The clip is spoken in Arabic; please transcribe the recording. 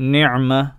نعمة